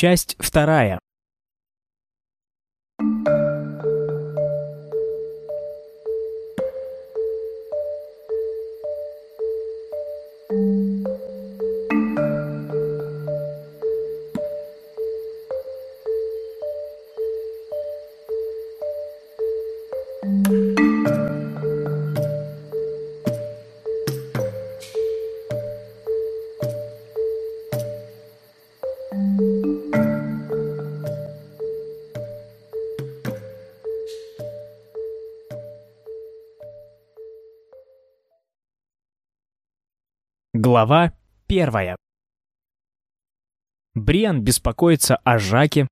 Часть вторая. Глава первая. Бриан беспокоится о Жаке,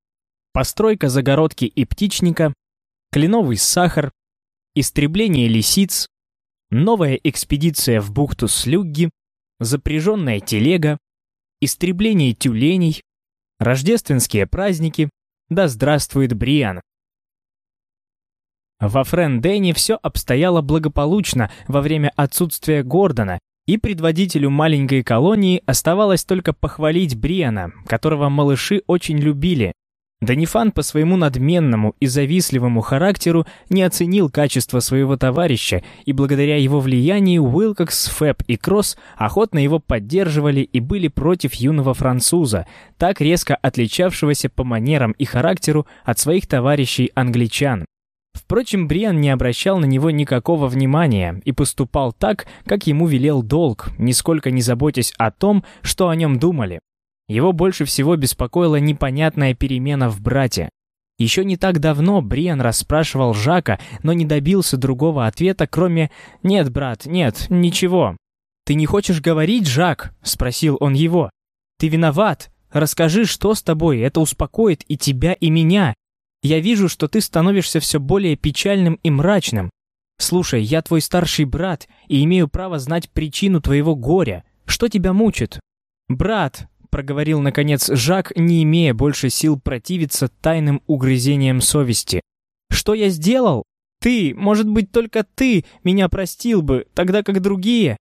постройка загородки и птичника, кленовый сахар, истребление лисиц, новая экспедиция в бухту Слюгги, запряженная телега, истребление тюленей, рождественские праздники, да здравствует Бриан. Во Френдене все обстояло благополучно во время отсутствия Гордона, и предводителю маленькой колонии оставалось только похвалить Бриана, которого малыши очень любили. Данифан по своему надменному и завистливому характеру не оценил качество своего товарища, и благодаря его влиянию Уилкокс, Фэб и Кросс охотно его поддерживали и были против юного француза, так резко отличавшегося по манерам и характеру от своих товарищей-англичан. Впрочем, Бриан не обращал на него никакого внимания и поступал так, как ему велел долг, нисколько не заботясь о том, что о нем думали. Его больше всего беспокоила непонятная перемена в брате. Еще не так давно Бриан расспрашивал Жака, но не добился другого ответа, кроме «Нет, брат, нет, ничего». «Ты не хочешь говорить, Жак?» — спросил он его. «Ты виноват. Расскажи, что с тобой, это успокоит и тебя, и меня. Я вижу, что ты становишься все более печальным и мрачным. Слушай, я твой старший брат и имею право знать причину твоего горя. Что тебя мучит? Брат, проговорил наконец Жак, не имея больше сил противиться тайным угрызениям совести. Что я сделал? Ты, может быть, только ты меня простил бы, тогда как другие.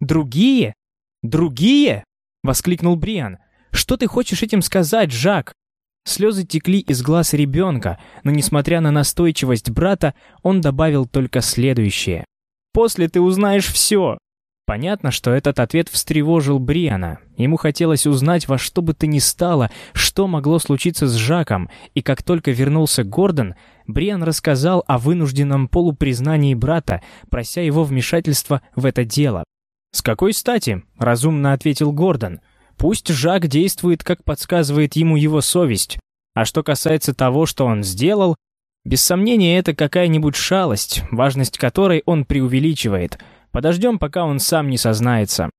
Другие? Другие? воскликнул Бриан. Что ты хочешь этим сказать, Жак? Слезы текли из глаз ребенка, но, несмотря на настойчивость брата, он добавил только следующее. «После ты узнаешь все!» Понятно, что этот ответ встревожил Бриана. Ему хотелось узнать во что бы то ни стало, что могло случиться с Жаком, и как только вернулся Гордон, Бриан рассказал о вынужденном полупризнании брата, прося его вмешательства в это дело. «С какой стати?» — разумно ответил Гордон. Пусть Жак действует, как подсказывает ему его совесть. А что касается того, что он сделал, без сомнения, это какая-нибудь шалость, важность которой он преувеличивает. Подождем, пока он сам не сознается.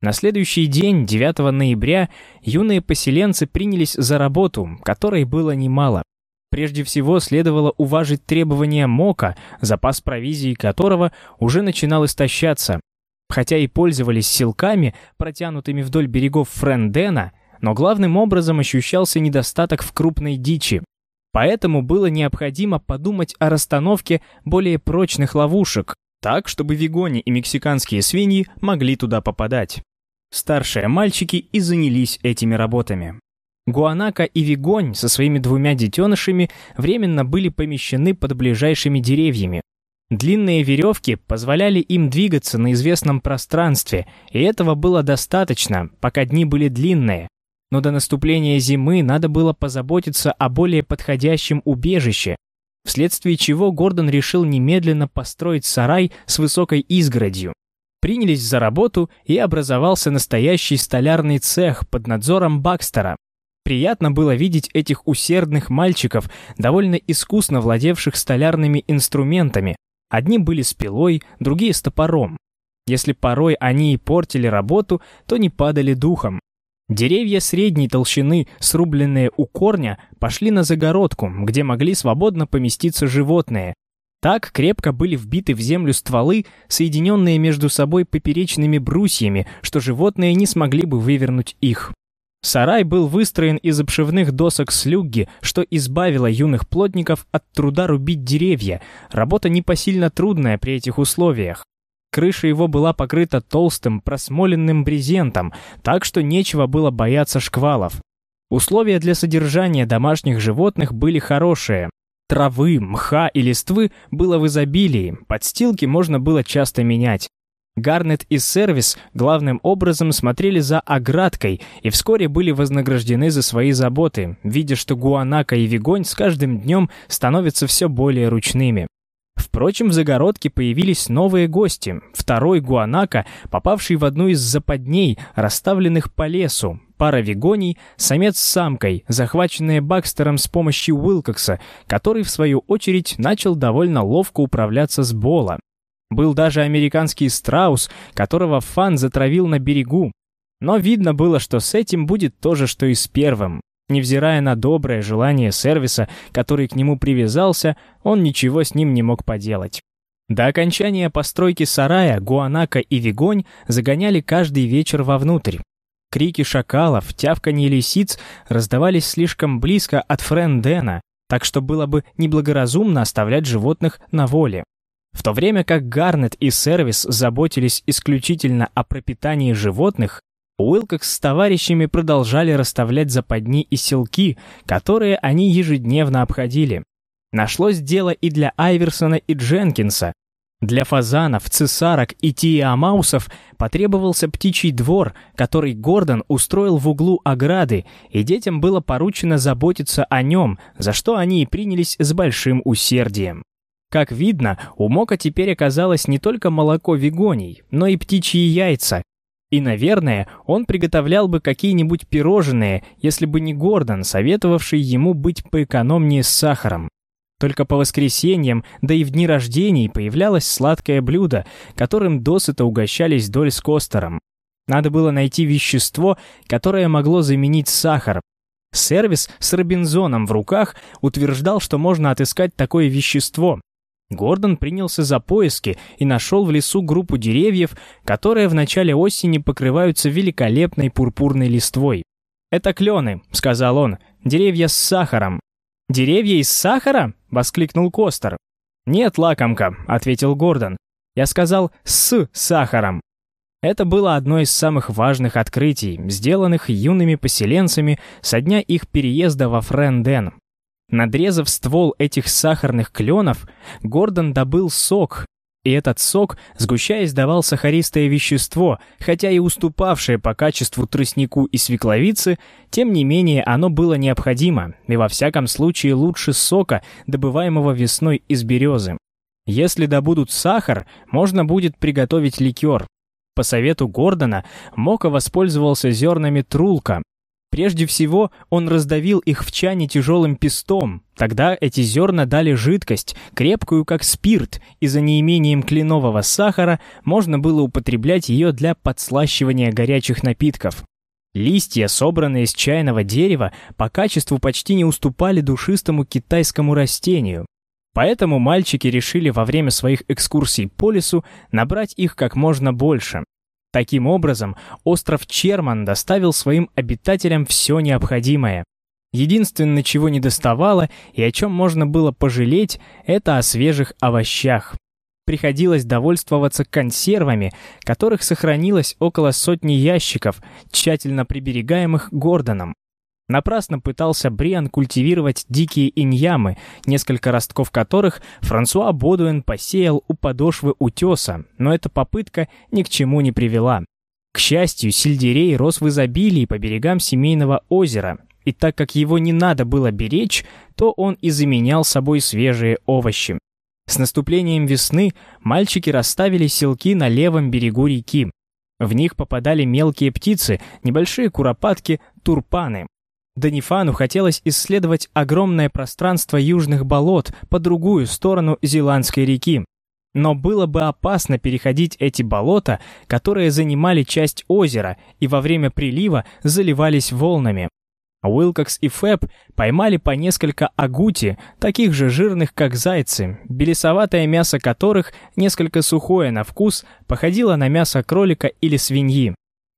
На следующий день, 9 ноября, юные поселенцы принялись за работу, которой было немало. Прежде всего, следовало уважить требования МОКа, запас провизии которого уже начинал истощаться. Хотя и пользовались силками, протянутыми вдоль берегов Френдена, но главным образом ощущался недостаток в крупной дичи. Поэтому было необходимо подумать о расстановке более прочных ловушек, так, чтобы вигони и мексиканские свиньи могли туда попадать. Старшие мальчики и занялись этими работами. Гуанака и Вигонь со своими двумя детенышами временно были помещены под ближайшими деревьями, Длинные веревки позволяли им двигаться на известном пространстве, и этого было достаточно, пока дни были длинные. Но до наступления зимы надо было позаботиться о более подходящем убежище, вследствие чего Гордон решил немедленно построить сарай с высокой изгородью. Принялись за работу, и образовался настоящий столярный цех под надзором Бакстера. Приятно было видеть этих усердных мальчиков, довольно искусно владевших столярными инструментами, Одни были с пилой, другие с топором. Если порой они и портили работу, то не падали духом. Деревья средней толщины, срубленные у корня, пошли на загородку, где могли свободно поместиться животные. Так крепко были вбиты в землю стволы, соединенные между собой поперечными брусьями, что животные не смогли бы вывернуть их. Сарай был выстроен из обшивных досок слюгги, что избавило юных плотников от труда рубить деревья, работа непосильно трудная при этих условиях. Крыша его была покрыта толстым просмоленным брезентом, так что нечего было бояться шквалов. Условия для содержания домашних животных были хорошие. Травы, мха и листвы было в изобилии, подстилки можно было часто менять. Гарнет и Сервис главным образом смотрели за оградкой и вскоре были вознаграждены за свои заботы, видя, что Гуанака и Вигонь с каждым днем становятся все более ручными. Впрочем, в загородке появились новые гости. Второй Гуанака, попавший в одну из западней, расставленных по лесу. Пара вигоний, самец с самкой, захваченные Бакстером с помощью Уилкокса, который, в свою очередь, начал довольно ловко управляться с Бола. Был даже американский страус, которого Фан затравил на берегу. Но видно было, что с этим будет то же, что и с первым. Невзирая на доброе желание сервиса, который к нему привязался, он ничего с ним не мог поделать. До окончания постройки сарая Гуанака и Вигонь загоняли каждый вечер вовнутрь. Крики шакалов, тявканье лисиц раздавались слишком близко от Френдена, так что было бы неблагоразумно оставлять животных на воле. В то время как Гарнет и Сервис заботились исключительно о пропитании животных, Уилкокс с товарищами продолжали расставлять западни и селки, которые они ежедневно обходили. Нашлось дело и для Айверсона и Дженкинса. Для фазанов, цесарок и тиамаусов потребовался птичий двор, который Гордон устроил в углу ограды, и детям было поручено заботиться о нем, за что они и принялись с большим усердием. Как видно, у Мока теперь оказалось не только молоко вегоний, но и птичьи яйца. И, наверное, он приготовлял бы какие-нибудь пирожные, если бы не Гордон, советовавший ему быть поэкономнее с сахаром. Только по воскресеньям, да и в дни рождений появлялось сладкое блюдо, которым досыта угощались Доль с Костером. Надо было найти вещество, которое могло заменить сахар, Сервис с Робинзоном в руках утверждал, что можно отыскать такое вещество, Гордон принялся за поиски и нашел в лесу группу деревьев, которые в начале осени покрываются великолепной пурпурной листвой. «Это клены», — сказал он, — «деревья с сахаром». «Деревья из сахара?» — воскликнул Костер. «Нет, лакомка», — ответил Гордон. «Я сказал «с сахаром». Это было одно из самых важных открытий, сделанных юными поселенцами со дня их переезда во Френден. Надрезав ствол этих сахарных кленов, Гордон добыл сок, и этот сок, сгущаясь, давал сахаристое вещество, хотя и уступавшее по качеству тростнику и свекловицы, тем не менее оно было необходимо, и во всяком случае лучше сока, добываемого весной из березы. Если добудут сахар, можно будет приготовить ликер. По совету Гордона Мока воспользовался зернами трулка, Прежде всего, он раздавил их в чане тяжелым пестом. Тогда эти зерна дали жидкость, крепкую как спирт, и за неимением кленового сахара можно было употреблять ее для подслащивания горячих напитков. Листья, собранные из чайного дерева, по качеству почти не уступали душистому китайскому растению. Поэтому мальчики решили во время своих экскурсий по лесу набрать их как можно больше. Таким образом, остров Черман доставил своим обитателям все необходимое. Единственное, чего не доставало и о чем можно было пожалеть, это о свежих овощах. Приходилось довольствоваться консервами, которых сохранилось около сотни ящиков, тщательно приберегаемых Гордоном. Напрасно пытался Бриан культивировать дикие иньямы, несколько ростков которых Франсуа Бодуэн посеял у подошвы утеса, но эта попытка ни к чему не привела. К счастью, сельдерей рос в изобилии по берегам семейного озера, и так как его не надо было беречь, то он и заменял собой свежие овощи. С наступлением весны мальчики расставили селки на левом берегу реки. В них попадали мелкие птицы, небольшие куропатки, турпаны. Данифану хотелось исследовать огромное пространство южных болот по другую сторону Зеландской реки. Но было бы опасно переходить эти болота, которые занимали часть озера и во время прилива заливались волнами. Уилкокс и Фэб поймали по несколько агути, таких же жирных, как зайцы, белесоватое мясо которых, несколько сухое на вкус, походило на мясо кролика или свиньи.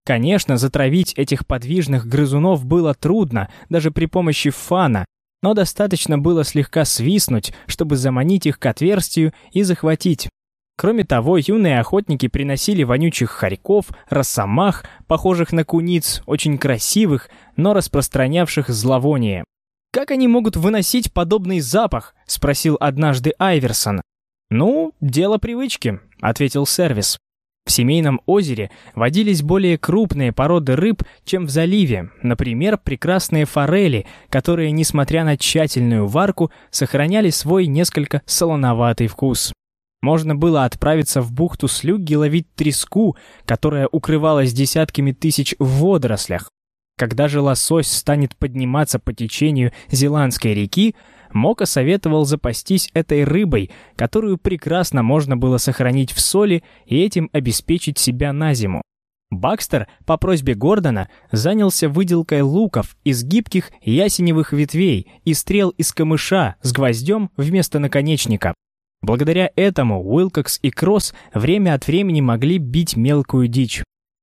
Конечно, затравить этих подвижных грызунов было трудно, даже при помощи фана, но достаточно было слегка свистнуть, чтобы заманить их к отверстию и захватить. Кроме того, юные охотники приносили вонючих хорьков, росомах, похожих на куниц, очень красивых, но распространявших зловоние. «Как они могут выносить подобный запах?» — спросил однажды Айверсон. «Ну, дело привычки», — ответил сервис. В семейном озере водились более крупные породы рыб, чем в заливе, например, прекрасные форели, которые, несмотря на тщательную варку, сохраняли свой несколько солоноватый вкус. Можно было отправиться в бухту Слюгги ловить треску, которая укрывалась десятками тысяч в водорослях. Когда же лосось станет подниматься по течению Зеландской реки, Мока советовал запастись этой рыбой, которую прекрасно можно было сохранить в соли и этим обеспечить себя на зиму. Бакстер, по просьбе Гордона, занялся выделкой луков из гибких ясеневых ветвей и стрел из камыша с гвоздем вместо наконечника. Благодаря этому Уилкокс и Кросс время от времени могли бить мелкую дичь.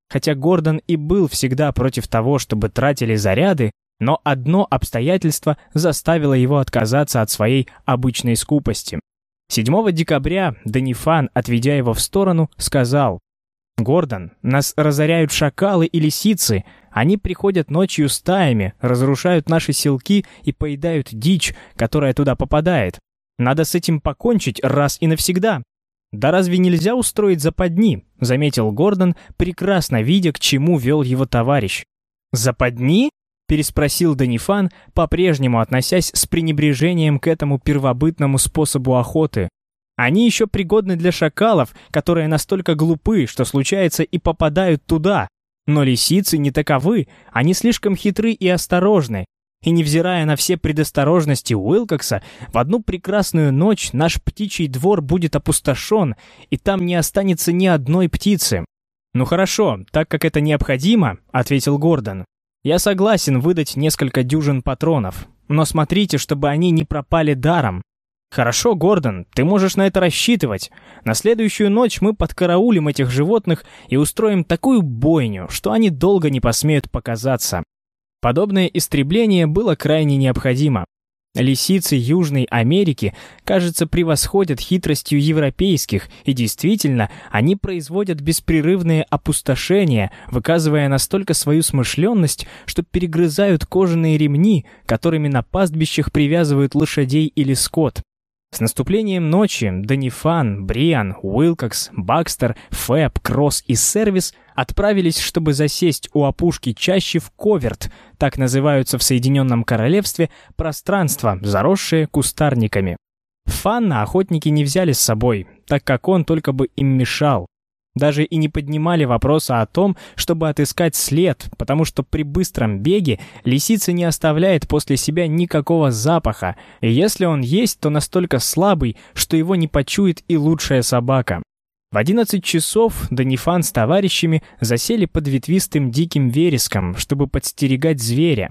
Хотя Гордон и был всегда против того, чтобы тратили заряды, но одно обстоятельство заставило его отказаться от своей обычной скупости. 7 декабря Данифан, отведя его в сторону, сказал, «Гордон, нас разоряют шакалы и лисицы. Они приходят ночью стаями, разрушают наши селки и поедают дичь, которая туда попадает. Надо с этим покончить раз и навсегда». «Да разве нельзя устроить западни?» — заметил Гордон, прекрасно видя, к чему вел его товарищ. «Западни?» Переспросил Данифан, по-прежнему относясь с пренебрежением к этому первобытному способу охоты. Они еще пригодны для шакалов, которые настолько глупы, что случается и попадают туда. Но лисицы не таковы, они слишком хитры и осторожны. И невзирая на все предосторожности Уилкокса, в одну прекрасную ночь наш птичий двор будет опустошен, и там не останется ни одной птицы. «Ну хорошо, так как это необходимо», — ответил Гордон. Я согласен выдать несколько дюжин патронов, но смотрите, чтобы они не пропали даром. Хорошо, Гордон, ты можешь на это рассчитывать. На следующую ночь мы подкараулим этих животных и устроим такую бойню, что они долго не посмеют показаться. Подобное истребление было крайне необходимо. Лисицы Южной Америки, кажется, превосходят хитростью европейских, и действительно, они производят беспрерывные опустошения, выказывая настолько свою смышленность, что перегрызают кожаные ремни, которыми на пастбищах привязывают лошадей или скот. С наступлением ночи Данифан, Бриан, Уилкокс, Бакстер, Фэб, Кросс и Сервис отправились, чтобы засесть у опушки чаще в коверт, так называются в Соединенном Королевстве пространства, заросшие кустарниками. Фанна охотники не взяли с собой, так как он только бы им мешал. Даже и не поднимали вопроса о том, чтобы отыскать след, потому что при быстром беге лисица не оставляет после себя никакого запаха, и если он есть, то настолько слабый, что его не почует и лучшая собака. В 11 часов Данифан с товарищами засели под ветвистым диким вереском, чтобы подстерегать зверя.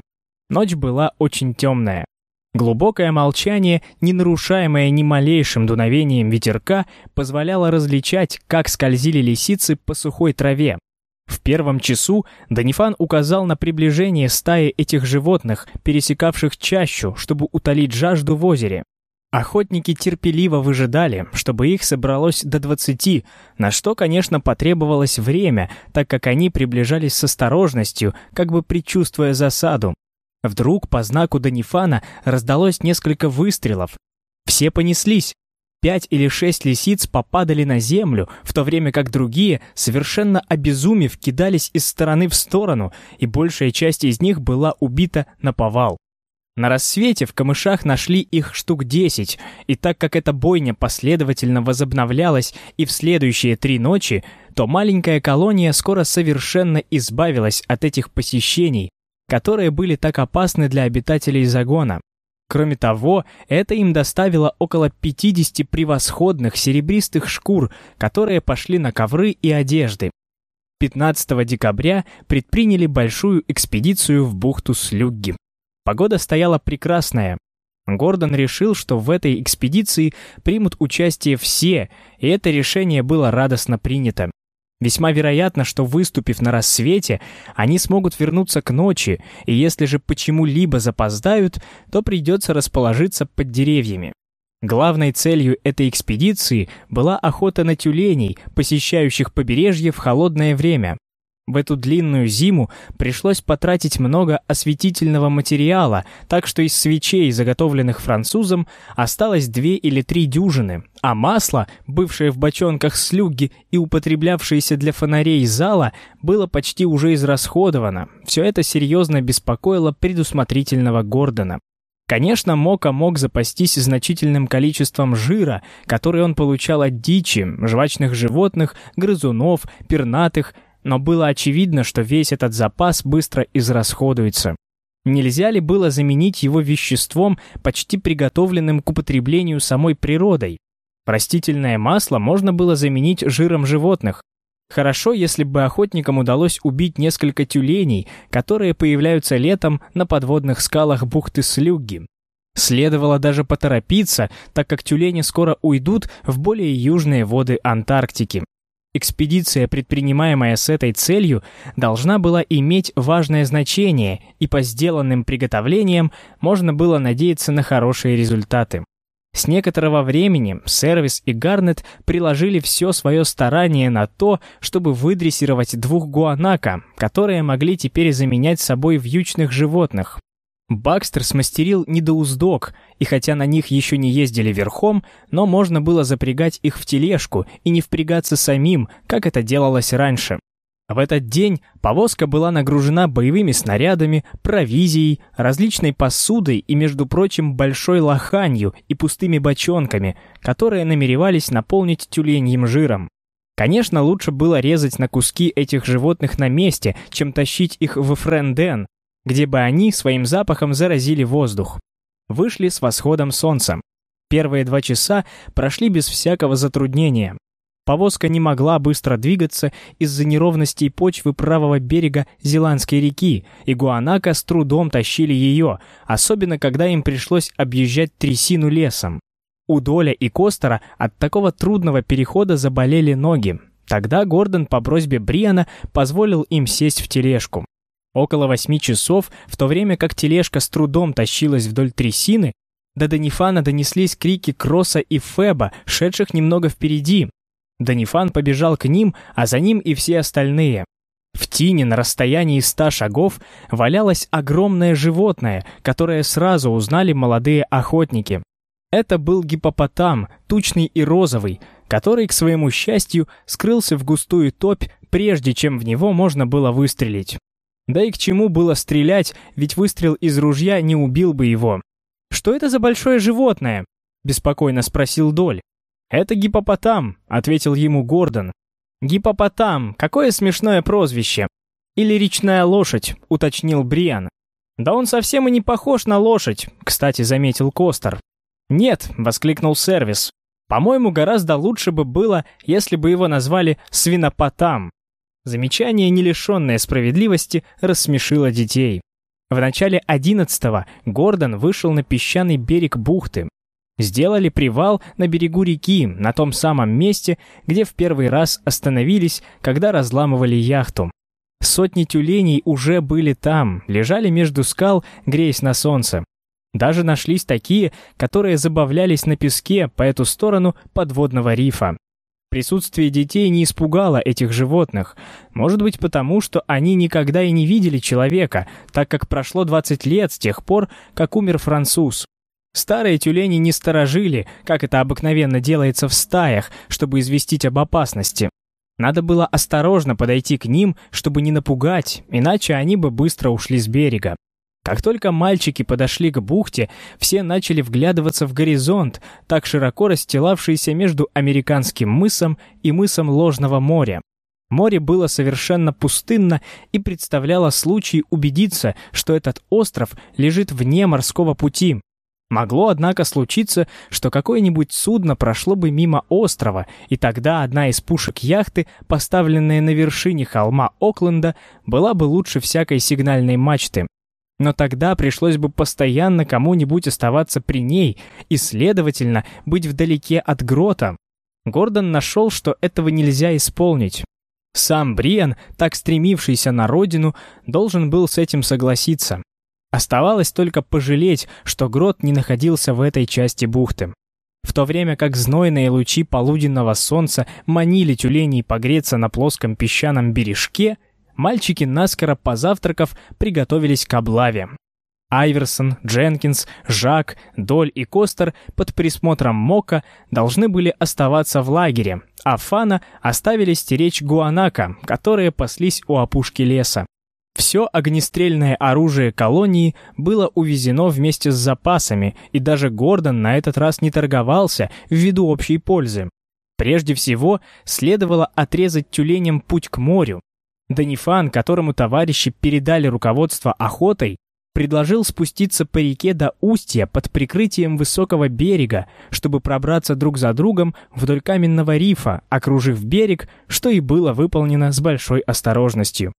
Ночь была очень темная. Глубокое молчание, не нарушаемое ни малейшим дуновением ветерка, позволяло различать, как скользили лисицы по сухой траве. В первом часу Данифан указал на приближение стаи этих животных, пересекавших чащу, чтобы утолить жажду в озере. Охотники терпеливо выжидали, чтобы их собралось до двадцати, на что, конечно, потребовалось время, так как они приближались с осторожностью, как бы предчувствуя засаду. Вдруг по знаку Данифана раздалось несколько выстрелов. Все понеслись. Пять или шесть лисиц попадали на землю, в то время как другие, совершенно обезумев, кидались из стороны в сторону, и большая часть из них была убита на повал. На рассвете в камышах нашли их штук десять, и так как эта бойня последовательно возобновлялась и в следующие три ночи, то маленькая колония скоро совершенно избавилась от этих посещений, которые были так опасны для обитателей загона. Кроме того, это им доставило около 50 превосходных серебристых шкур, которые пошли на ковры и одежды. 15 декабря предприняли большую экспедицию в бухту Слюгги. Погода стояла прекрасная. Гордон решил, что в этой экспедиции примут участие все, и это решение было радостно принято. Весьма вероятно, что выступив на рассвете, они смогут вернуться к ночи, и если же почему-либо запоздают, то придется расположиться под деревьями. Главной целью этой экспедиции была охота на тюленей, посещающих побережье в холодное время. В эту длинную зиму пришлось потратить много осветительного материала, так что из свечей, заготовленных французом, осталось две или три дюжины, а масло, бывшее в бочонках слюги и употреблявшееся для фонарей зала, было почти уже израсходовано. Все это серьезно беспокоило предусмотрительного Гордона. Конечно, Мока мог запастись значительным количеством жира, который он получал от дичи, жвачных животных, грызунов, пернатых, но было очевидно, что весь этот запас быстро израсходуется. Нельзя ли было заменить его веществом, почти приготовленным к употреблению самой природой? Растительное масло можно было заменить жиром животных. Хорошо, если бы охотникам удалось убить несколько тюленей, которые появляются летом на подводных скалах бухты Слюгги. Следовало даже поторопиться, так как тюлени скоро уйдут в более южные воды Антарктики. Экспедиция, предпринимаемая с этой целью, должна была иметь важное значение, и по сделанным приготовлениям можно было надеяться на хорошие результаты. С некоторого времени Сервис и Гарнет приложили все свое старание на то, чтобы выдрессировать двух гуанака, которые могли теперь заменять собой вьючных животных. Бакстер смастерил недоуздок, и хотя на них еще не ездили верхом, но можно было запрягать их в тележку и не впрягаться самим, как это делалось раньше. В этот день повозка была нагружена боевыми снарядами, провизией, различной посудой и, между прочим, большой лоханью и пустыми бочонками, которые намеревались наполнить тюленьим жиром. Конечно, лучше было резать на куски этих животных на месте, чем тащить их в Френден, где бы они своим запахом заразили воздух. Вышли с восходом солнца. Первые два часа прошли без всякого затруднения. Повозка не могла быстро двигаться из-за неровностей почвы правого берега Зеландской реки, и Гуанака с трудом тащили ее, особенно когда им пришлось объезжать трясину лесом. У Доля и Костера от такого трудного перехода заболели ноги. Тогда Гордон по просьбе Бриана позволил им сесть в тележку. Около восьми часов, в то время как тележка с трудом тащилась вдоль трясины, до Данифана донеслись крики Кросса и Феба, шедших немного впереди. Данифан побежал к ним, а за ним и все остальные. В тине на расстоянии ста шагов валялось огромное животное, которое сразу узнали молодые охотники. Это был гипопотам, тучный и розовый, который, к своему счастью, скрылся в густую топь, прежде чем в него можно было выстрелить. Да и к чему было стрелять, ведь выстрел из ружья не убил бы его. «Что это за большое животное?» — беспокойно спросил Доль. «Это гипопотам», — ответил ему Гордон. «Гипопотам, какое смешное прозвище!» «Или речная лошадь», — уточнил Бриан. «Да он совсем и не похож на лошадь», — кстати, заметил Костер. «Нет», — воскликнул Сервис. «По-моему, гораздо лучше бы было, если бы его назвали свинопотам». Замечание, не лишенное справедливости, рассмешило детей. В начале 11-го Гордон вышел на песчаный берег бухты. Сделали привал на берегу реки, на том самом месте, где в первый раз остановились, когда разламывали яхту. Сотни тюленей уже были там, лежали между скал, греясь на солнце. Даже нашлись такие, которые забавлялись на песке по эту сторону подводного рифа. Присутствие детей не испугало этих животных. Может быть потому, что они никогда и не видели человека, так как прошло 20 лет с тех пор, как умер француз. Старые тюлени не сторожили, как это обыкновенно делается в стаях, чтобы известить об опасности. Надо было осторожно подойти к ним, чтобы не напугать, иначе они бы быстро ушли с берега. Как только мальчики подошли к бухте, все начали вглядываться в горизонт, так широко расстилавшийся между американским мысом и мысом Ложного моря. Море было совершенно пустынно и представляло случай убедиться, что этот остров лежит вне морского пути. Могло, однако, случиться, что какое-нибудь судно прошло бы мимо острова, и тогда одна из пушек яхты, поставленная на вершине холма Окленда, была бы лучше всякой сигнальной мачты. Но тогда пришлось бы постоянно кому-нибудь оставаться при ней и, следовательно, быть вдалеке от грота. Гордон нашел, что этого нельзя исполнить. Сам Бриан, так стремившийся на родину, должен был с этим согласиться. Оставалось только пожалеть, что грот не находился в этой части бухты. В то время как знойные лучи полуденного солнца манили тюленей погреться на плоском песчаном бережке, мальчики, наскоро позавтракав, приготовились к облаве. Айверсон, Дженкинс, Жак, Доль и Костер под присмотром Мока должны были оставаться в лагере, а Фана оставили стеречь Гуанака, которые паслись у опушки леса. Все огнестрельное оружие колонии было увезено вместе с запасами, и даже Гордон на этот раз не торговался ввиду общей пользы. Прежде всего, следовало отрезать тюленям путь к морю. Данифан, которому товарищи передали руководство охотой, предложил спуститься по реке до устья под прикрытием высокого берега, чтобы пробраться друг за другом вдоль каменного рифа, окружив берег, что и было выполнено с большой осторожностью.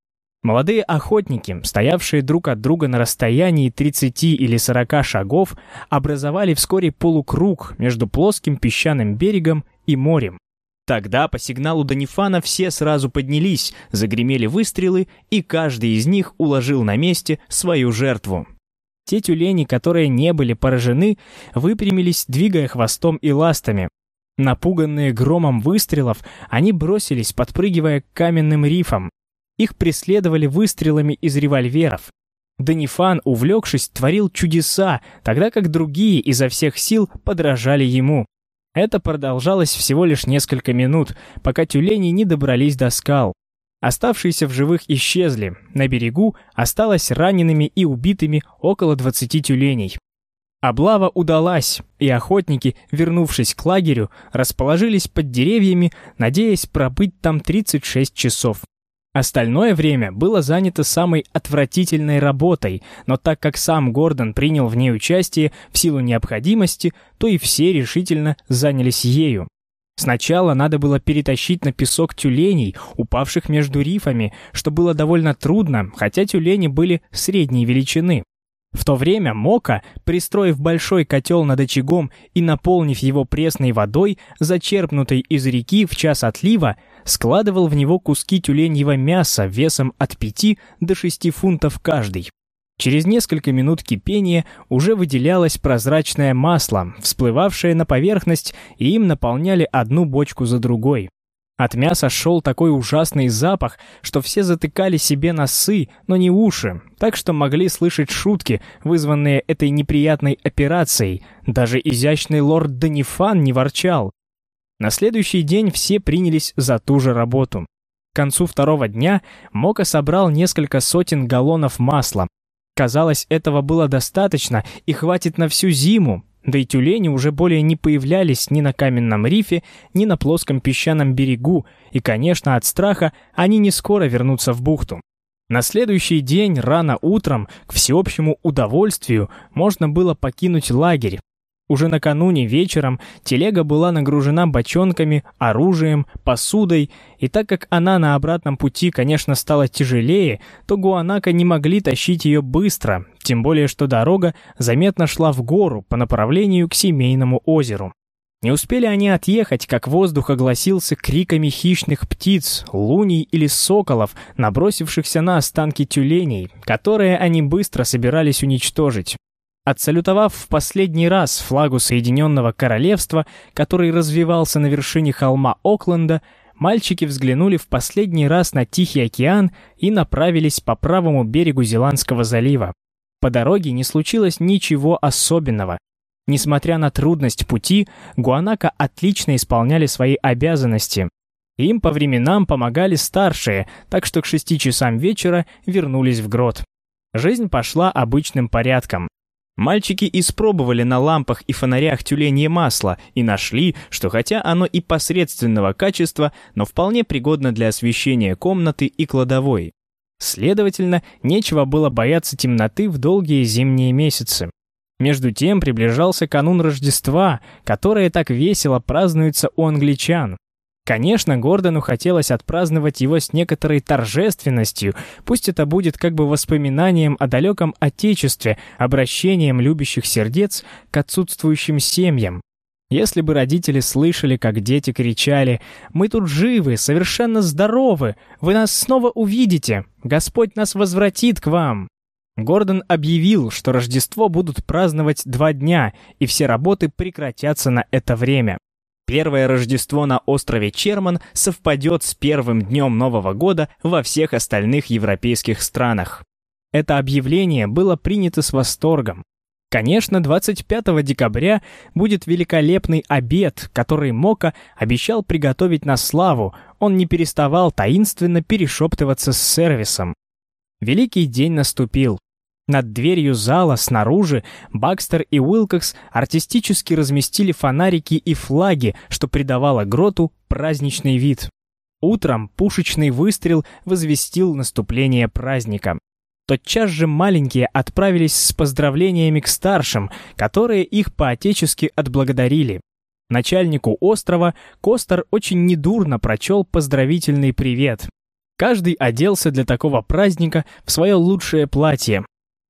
Молодые охотники, стоявшие друг от друга на расстоянии 30 или 40 шагов, образовали вскоре полукруг между плоским песчаным берегом и морем. Тогда по сигналу Данифана все сразу поднялись, загремели выстрелы, и каждый из них уложил на месте свою жертву. Те тюлени, которые не были поражены, выпрямились, двигая хвостом и ластами. Напуганные громом выстрелов, они бросились, подпрыгивая к каменным рифам. Их преследовали выстрелами из револьверов. Данифан, увлекшись, творил чудеса, тогда как другие изо всех сил подражали ему. Это продолжалось всего лишь несколько минут, пока тюлени не добрались до скал. Оставшиеся в живых исчезли. На берегу осталось ранеными и убитыми около 20 тюленей. Облава удалась, и охотники, вернувшись к лагерю, расположились под деревьями, надеясь пробыть там 36 часов. Остальное время было занято самой отвратительной работой, но так как сам Гордон принял в ней участие в силу необходимости, то и все решительно занялись ею. Сначала надо было перетащить на песок тюленей, упавших между рифами, что было довольно трудно, хотя тюлени были средней величины. В то время Мока, пристроив большой котел над очагом и наполнив его пресной водой, зачерпнутой из реки в час отлива, складывал в него куски тюленьего мяса весом от 5 до 6 фунтов каждый. Через несколько минут кипения уже выделялось прозрачное масло, всплывавшее на поверхность, и им наполняли одну бочку за другой. От мяса шел такой ужасный запах, что все затыкали себе носы, но не уши, так что могли слышать шутки, вызванные этой неприятной операцией. Даже изящный лорд Данифан не ворчал. На следующий день все принялись за ту же работу. К концу второго дня Мока собрал несколько сотен галлонов масла. Казалось, этого было достаточно и хватит на всю зиму, да и тюлени уже более не появлялись ни на каменном рифе, ни на плоском песчаном берегу, и, конечно, от страха они не скоро вернутся в бухту. На следующий день, рано утром, к всеобщему удовольствию, можно было покинуть лагерь, уже накануне вечером телега была нагружена бочонками, оружием, посудой, и так как она на обратном пути, конечно, стала тяжелее, то Гуанака не могли тащить ее быстро, тем более что дорога заметно шла в гору по направлению к семейному озеру. Не успели они отъехать, как воздух огласился криками хищных птиц, луней или соколов, набросившихся на останки тюленей, которые они быстро собирались уничтожить. Отсалютовав в последний раз флагу Соединенного Королевства, который развивался на вершине холма Окленда, мальчики взглянули в последний раз на Тихий океан и направились по правому берегу Зеландского залива. По дороге не случилось ничего особенного. Несмотря на трудность пути, Гуанака отлично исполняли свои обязанности. Им по временам помогали старшие, так что к шести часам вечера вернулись в грот. Жизнь пошла обычным порядком. Мальчики испробовали на лампах и фонарях тюленье масло и нашли, что хотя оно и посредственного качества, но вполне пригодно для освещения комнаты и кладовой. Следовательно, нечего было бояться темноты в долгие зимние месяцы. Между тем приближался канун Рождества, которое так весело празднуется у англичан. Конечно, Гордону хотелось отпраздновать его с некоторой торжественностью, пусть это будет как бы воспоминанием о далеком Отечестве, обращением любящих сердец к отсутствующим семьям. Если бы родители слышали, как дети кричали «Мы тут живы, совершенно здоровы, вы нас снова увидите, Господь нас возвратит к вам», Гордон объявил, что Рождество будут праздновать два дня, и все работы прекратятся на это время. Первое Рождество на острове Черман совпадет с первым днем Нового года во всех остальных европейских странах. Это объявление было принято с восторгом. Конечно, 25 декабря будет великолепный обед, который Мока обещал приготовить на славу, он не переставал таинственно перешептываться с сервисом. Великий день наступил. Над дверью зала снаружи Бакстер и Уилкокс артистически разместили фонарики и флаги, что придавало гроту праздничный вид. Утром пушечный выстрел возвестил наступление праздника. Тотчас же маленькие отправились с поздравлениями к старшим, которые их поотечески отблагодарили. Начальнику острова Костер очень недурно прочел поздравительный привет. Каждый оделся для такого праздника в свое лучшее платье.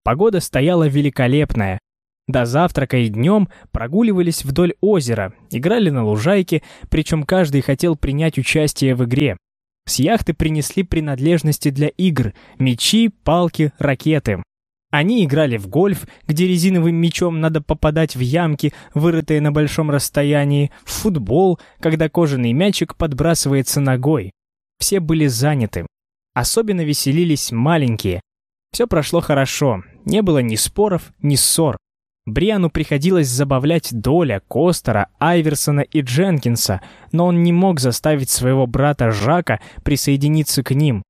Погода стояла великолепная. До завтрака и днем прогуливались вдоль озера, играли на лужайке, причем каждый хотел принять участие в игре. С яхты принесли принадлежности для игр – мечи, палки, ракеты. Они играли в гольф, где резиновым мячом надо попадать в ямки, вырытые на большом расстоянии, в футбол, когда кожаный мячик подбрасывается ногой. Все были заняты. Особенно веселились маленькие. Все прошло хорошо, не было ни споров, ни ссор. Бриану приходилось забавлять Доля, Костера, Айверсона и Дженкинса, но он не мог заставить своего брата Жака присоединиться к ним.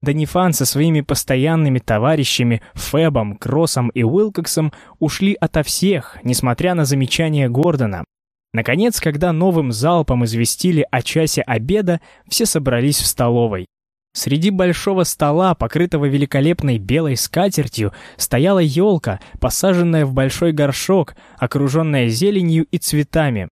Данифан со своими постоянными товарищами Фебом, Кроссом и Уилкоксом ушли ото всех, несмотря на замечания Гордона. Наконец, когда новым залпом известили о часе обеда, все собрались в столовой. Среди большого стола, покрытого великолепной белой скатертью, стояла елка, посаженная в большой горшок, окруженная зеленью и цветами.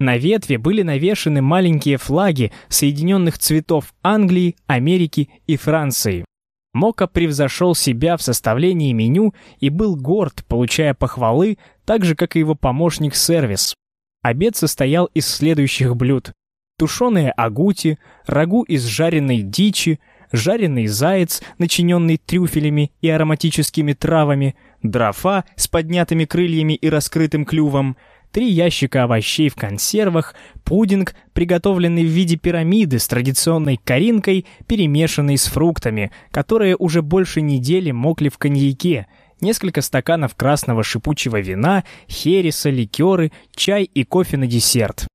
На ветве были навешаны маленькие флаги Соединенных цветов Англии, Америки и Франции. Мока превзошел себя в составлении меню и был горд, получая похвалы, так же, как и его помощник-сервис. Обед состоял из следующих блюд тушеные агути, рагу из жареной дичи, жареный заяц, начиненный трюфелями и ароматическими травами, дрофа с поднятыми крыльями и раскрытым клювом, три ящика овощей в консервах, пудинг, приготовленный в виде пирамиды с традиционной коринкой, перемешанной с фруктами, которые уже больше недели мокли в коньяке, несколько стаканов красного шипучего вина, хереса, ликеры, чай и кофе на десерт.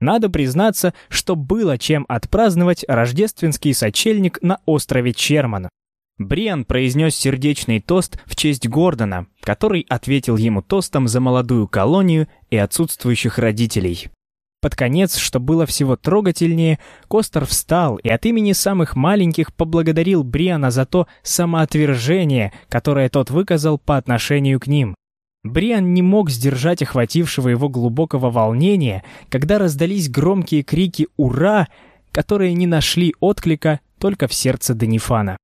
Надо признаться, что было чем отпраздновать рождественский сочельник на острове Черман. Бриан произнес сердечный тост в честь Гордона, который ответил ему тостом за молодую колонию и отсутствующих родителей. Под конец, что было всего трогательнее, Костер встал и от имени самых маленьких поблагодарил Бриана за то самоотвержение, которое тот выказал по отношению к ним. Бриан не мог сдержать охватившего его глубокого волнения, когда раздались громкие крики «Ура!», которые не нашли отклика только в сердце Данифана.